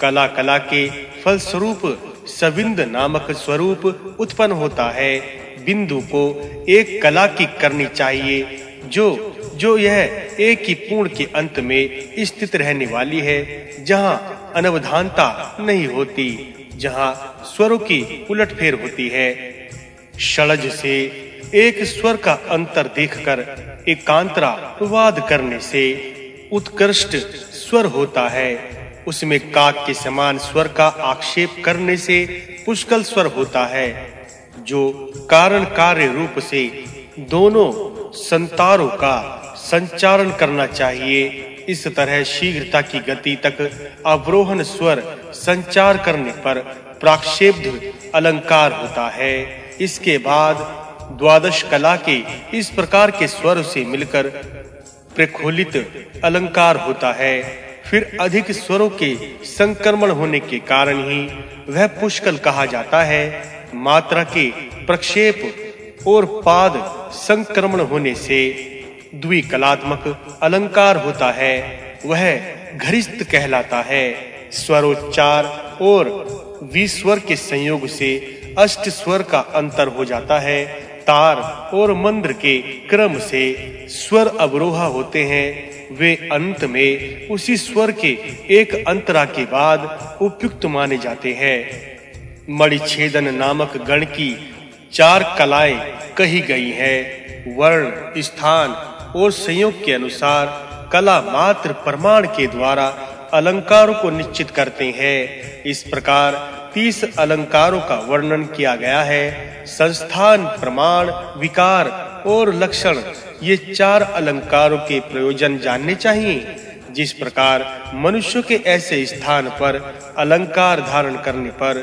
कला कला के फल स्वरूप सविंद नामक स्वरूप उत्पन्न होता है। बिंदु को एक कला की करनी चाहिए, जो जो यह एक ही पूर्ण के अंत में स्थित रहने वाली है, जहाँ अनवधानता नहीं होती, जहाँ स्वरों की उलटफेर होती है। षडज से एक स्वर का अंतर देखकर, एकांतरा वाद करने से उत्कृष्ट स्वर होता है। उसमें काक के समान स्वर का आक्षेप करने से पुष्कल स्वर होता है, जो कारण कार्य रूप से दोनों संतारों का संचारण करना चाहिए। इस तरह शीघ्रता की गति तक अवरोहन स्वर संचार करने पर प्राक्षेप्ध अलंकार होता है। इसके बाद द्वादश कला के इस प्रकार के स्वर से मिलकर प्रखोलित अलंकार होता है। फिर अधिक स्वरों के संक्रमण होने के कारण ही वह पुष्कल कहा जाता है, मात्रा के प्रक्षेप और पाद संक्रमण होने से द्विकलात्मक अलंकार होता है, वह घरिस्त कहलाता है। स्वरोच्चार और विस्वर के संयोग से अष्ट स्वर का अंतर हो जाता है तार और मंद्र के क्रम से स्वर अवरोहा होते हैं। वे अंत में उसी स्वर के एक अंतरा के बाद उपयुक्त माने जाते हैं। मणिछेदन नामक गण की चार कलाएँ कही गई हैं। वर्ण, स्थान और संयोग के अनुसार कला मात्र प्रमाण के द्वारा अलंकारों को निश्चित करते हैं। इस प्रकार तीस अलंकारों का वर्णन किया गया है। संस्थान, प्रमाण, विकार और लक्षण, ये चार अलंकारों के प्रयोजन जानने चाहिए। जिस प्रकार मनुष्य के ऐसे स्थान पर अलंकार धारण करने पर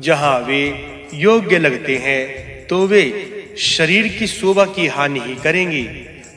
जहाँ वे योग्य लगते हैं तो वे शरीर की शोभा की हानि ही करेंगे।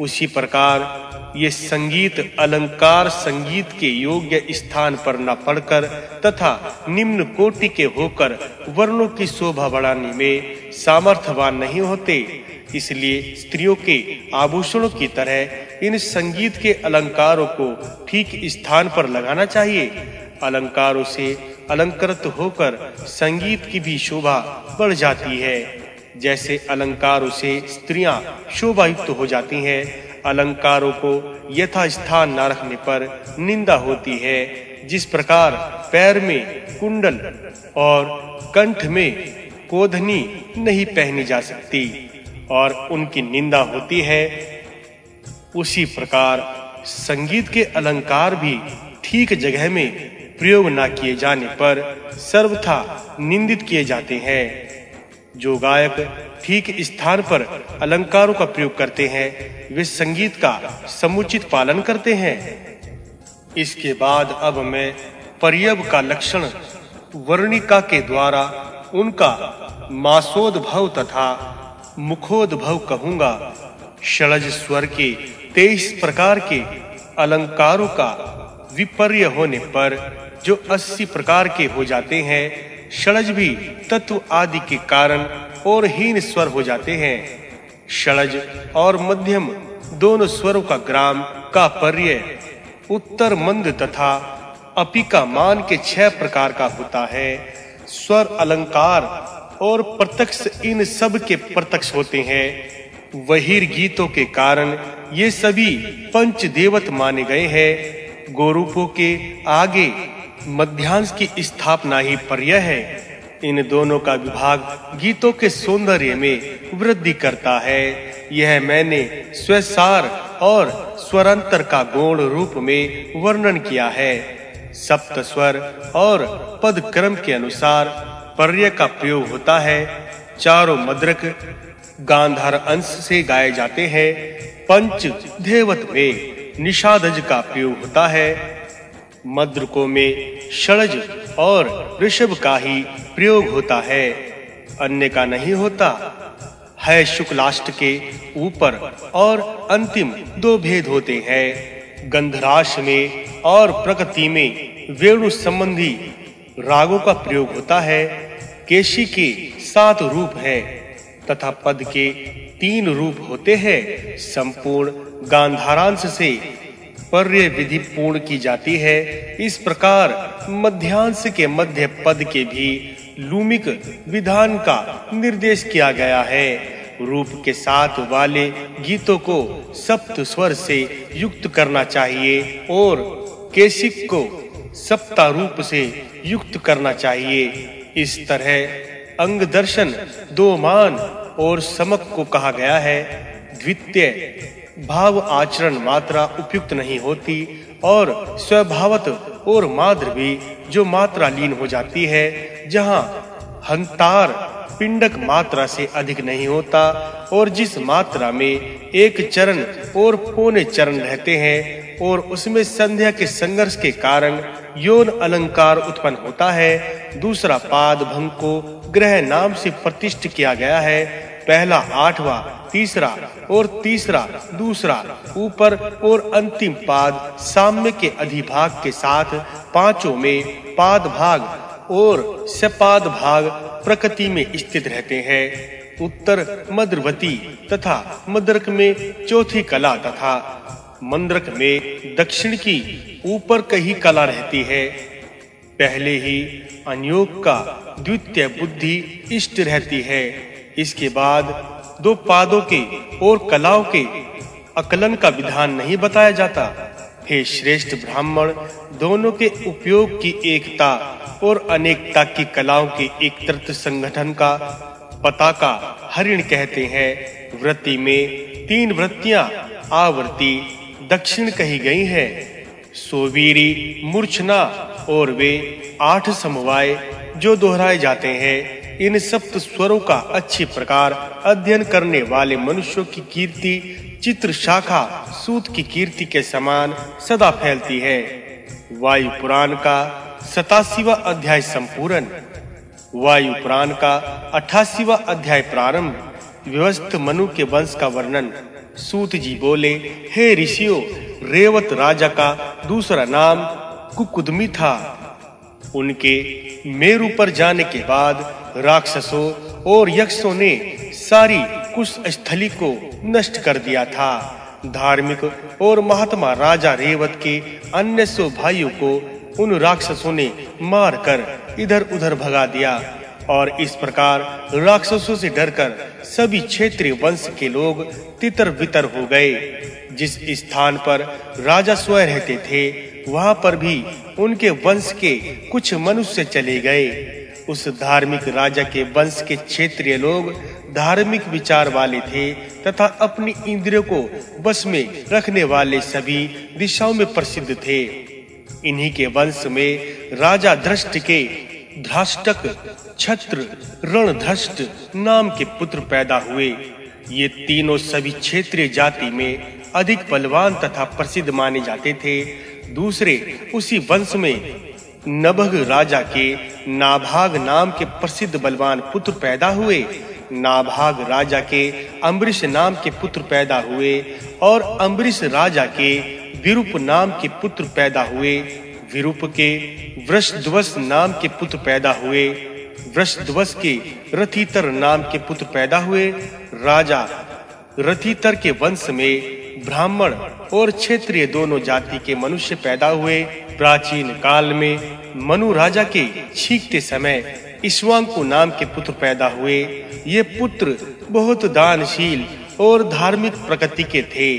उसी प्रकार ये संगीत अलंकार संगीत के योग्य स्थान पर न पड़कर तथा निम्न कोटि के होकर वर्णों की शोभा बढ़ाने में सामर्थ्यवान नहीं होते। इसलिए स्त्रियों के आभूषणों की तरह इन संगीत के अलंकारों को ठीक स्थान पर लगाना चाहिए। अलंकारों से अलंकृत होकर संगीत की भी शोभा बढ़ जाती है। जैसे अलंकारों से स्त्रियाँ शोभा युक्त हो जाती हैं अलंकारों को यथा स्थान न रखने पर निंदा होती है, जिस प्रकार पैर में कुंडल और कंठ में कोधनी नहीं पहनी जा सकती और उनकी निंदा होती है, उसी प्रकार संगीत के अलंकार भी ठीक जगह में प्रयोग न किए जाने पर सर्वथा निंदित किए जाते हैं। जो गायक ठीक स्थान पर अलंकारों का प्रयोग करते हैं, वे संगीत का समुचित पालन करते हैं। इसके बाद अब मैं पर्यव का लक्षण वर्णिका के द्वारा उनका मासोद्भव तथा मुखोद्भव कहूँगा। षडज स्वर के तेईस प्रकार के अलंकारों का विपर्य होने पर जो अस्सी प्रकार के हो जाते हैं षडज भी तत्व आदि के कारण और हीन स्वर हो जाते हैं। षडज और मध्यम दोनों स्वरों का ग्राम का पर्य उत्तर मंद तथा अपिका मान के छह प्रकार का होता है। स्वर अलंकार और प्रत्यक्ष इन सब के प्रत्यक्ष होते हैं। वहीर गीतों के कारण ये सभी पंच देवत माने गए हैं। गोरूपों के आगे मध्यांश की स्थापना ही पर्य है। इन दोनों का विभाग गीतों के सौंदर्य में वृद्धि करता है। यह मैंने स्वसार और स्वरंतर का गौण रूप में वर्णन किया है। सप्त स्वर और पद क्रम के अनुसार पर्य का प्रयोग होता है। चारों मद्रक, गांधार अंश से गाए जाते हैं। पंच देवत में निषादज का प्रयोग होता है। मद्रकों में षडज और ऋषभ का ही प्रयोग होता है। अन्य का नहीं होता। है शुक्लाष्ट के ऊपर और अंतिम दो भेद होते हैं। गंधराश में और प्रकृति में वेणु संबंधी रागों का प्रयोग होता है। केशी के सात रूप है तथा पद के तीन रूप होते हैं। संपूर्ण गांधारांश से पर्य विधि पूर्ण की जाती है। इस प्रकार मध्यांश के मध्य पद के भी लूमिक विधान का निर्देश किया गया है। रूप के साथ वाले गीतों को सप्त स्वर से युक्त करना चाहिए और केशिक को सप्ता रूप से युक्त करना चाहिए। इस तरह अंग दर्शन दो मान और समक को कहा गया है। द्वितीय, भाव आचरण मात्रा उपयुक्त नहीं होती और स्वभावत और माद्र भी जो मात्रा लीन हो जाती है, जहाँ हंतार पिंडक मात्रा से अधिक नहीं होता और जिस मात्रा में एक चरण और पौने चरण रहते हैं और उसमें संध्या के संघर्ष के कारण यौन अलंकार उत्पन्न होता है, दूसरा पाद भंग को ग्रह नाम से प्रतिष्ठ किया गया है, पहला आठवां तीसरा और तीसरा, दूसरा, ऊपर और अंतिम पाद साम्य के अधिभाग के साथ पाँचों में पाद भाग और सपाद भाग प्रकृति में स्थित रहते हैं। उत्तर मद्रवती तथा मद्रक में चौथी कला तथा मंद्रक में दक्षिण की ऊपर कही कला रहती है। पहले ही अनियोग का द्वितीय बुद्धि इष्ट रहती है। इसके बाद दो पादों के और कलाओं के अकलन का विधान नहीं बताया जाता। हे श्रेष्ठ ब्राह्मण, दोनों के उपयोग की एकता और अनेकता की कलाओं के एक तृत संगठन का पताका हरिण कहते हैं। वृत्ति में तीन वृत्तियाँ आवृत्ति दक्षिण कही गई है। सोवीरी, मूर्छना और वे आठ समवाय जो दोहराए जाते हैं। इन सप्त स्वरों का अच्छे प्रकार अध्ययन करने वाले मनुष्यों की कीर्ति, चित्र शाखा, सूत की कीर्ति के समान सदा फैलती है। वायु पुराण का सतासीवा अध्याय संपूर्ण, वायु पुराण का अठासीवा अध्याय प्रारंभ, व्यवस्थ मनु के वंश का वर्णन। सूत जी बोले, हे ऋषियों, रेवत राजा का दूसरा नाम कुकुदमी था। उनके मेरु पर जाने के बाद राक्षसों और यक्षों ने सारी कुश स्थली को नष्ट कर दिया था। धार्मिक और महात्मा राजा रेवत के अन्य सौ भाइयों को उन राक्षसों ने मार कर इधर उधर भगा दिया और इस प्रकार राक्षसों से डरकर सभी क्षेत्रीय वंश के लोग तितर बितर हो गए। जिस स्थान पर राजा स्वयं रहते थे, वहाँ पर भी उनके वंश के कुछ मनुष्य चले गए। उस धार्मिक राजा के वंश के क्षेत्रीय लोग धार्मिक विचार वाले थे तथा अपनी इंद्रियों को बस में रखने वाले सभी दिशाओं में प्रसिद्ध थे। इन्हीं के वंश में राजा दृष्ट के धृष्टक छत्र रणधष्ट नाम के पुत्र पैदा हुए। ये तीनों सभी क्षेत्रीय जाति में अधिक बलवान तथा प्रसिद्ध माने जाते थे। दूसरे उसी वंश में नभग राजा के नाभाग नाम के प्रसिद्ध बलवान पुत्र पैदा हुए। नाभाग राजा के अम्बरीश नाम के पुत्र पैदा हुए और अम्बरीश राजा के विरूप नाम के पुत्र पैदा हुए। विरूप के वृषध्वस नाम के पुत्र पैदा हुए। वृषध्वस के रथितर नाम के पुत्र पैदा हुए। राजा रथितर के वंश में ब्राह्मण और क्षेत्रीय दोनों जाति के मनुष्य पैदा हुए। प्राचीन काल में मनु राजा के छींकते समय ईश्वांकु नाम के पुत्र पैदा हुए। ये पुत्र बहुत दानशील और धार्मिक प्रकृति के थे।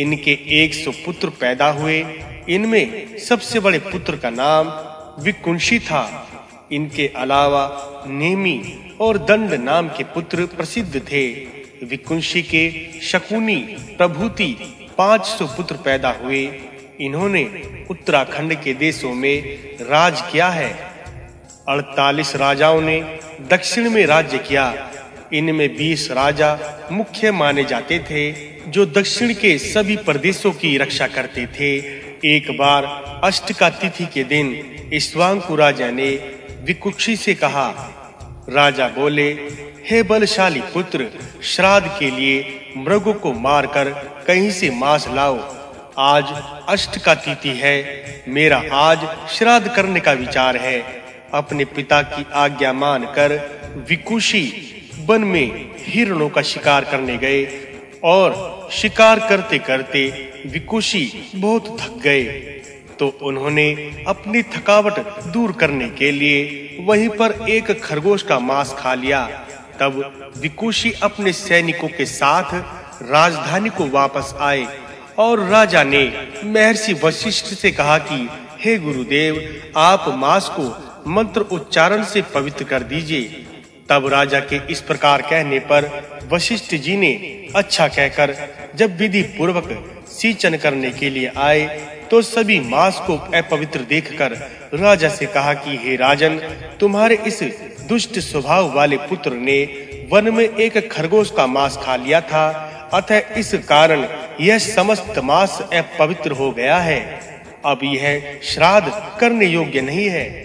इनके एक सौ पुत्र पैदा हुए। इनमें सबसे बड़े पुत्र का नाम विकुंशी था। इनके अलावा नेमी और दंड नाम के पुत्र प्रसिद्ध थे। विकुंशी के शकुनी प्रभूति 500 पुत्र पैदा हुए। इन्होंने उत्तराखंड के देशों में राज किया है। 48 राजाओं ने दक्षिण में राज्य किया। इनमें 20 राजा मुख्य माने जाते थे, जो दक्षिण के सभी प्रदेशों की रक्षा करते थे। एक बार अष्टका तिथि के दिन ईश्वांकु राजा ने विकुक्षी से कहा, राजा बोले, हे बलशाली पुत्र, श्राद्ध के लिए मृगों को मारकर कहीं से मांस लाओ आज अष्ट का तिथि है। मेरा आज श्राद्ध करने का विचार है। अपने पिता की आज्ञा मानकर विकुशी वन में हिरणों का शिकार करने गए और शिकार करते करते विकुशी बहुत थक गए। तो उन्होंने अपनी थकावट दूर करने के लिए वहीं पर एक खरगोश का मांस खा लिया। तब विकुशी अपने सैनिकों के साथ राजधानी को वापस आए। और राजा ने महर्षि वशिष्ठ से कहा कि, हे गुरुदेव, आप मांस को मंत्र उच्चारण से पवित्र कर दीजिए। तब राजा के इस प्रकार कहने पर वशिष्ठ जी ने अच्छा कहकर, जब विधि पूर्वक सींचन करने के लिए आए तो सभी मांस को अपवित्र देखकर राजा से कहा कि, हे राजन, तुम्हारे इस दुष्ट स्वभाव वाले पुत्र ने वन में एक खरगोश का मांस खा लिया था। अतः इस कारण यह समस्त मास अपवित्र हो गया है। अब यह श्राद्ध करने योग्य नहीं है।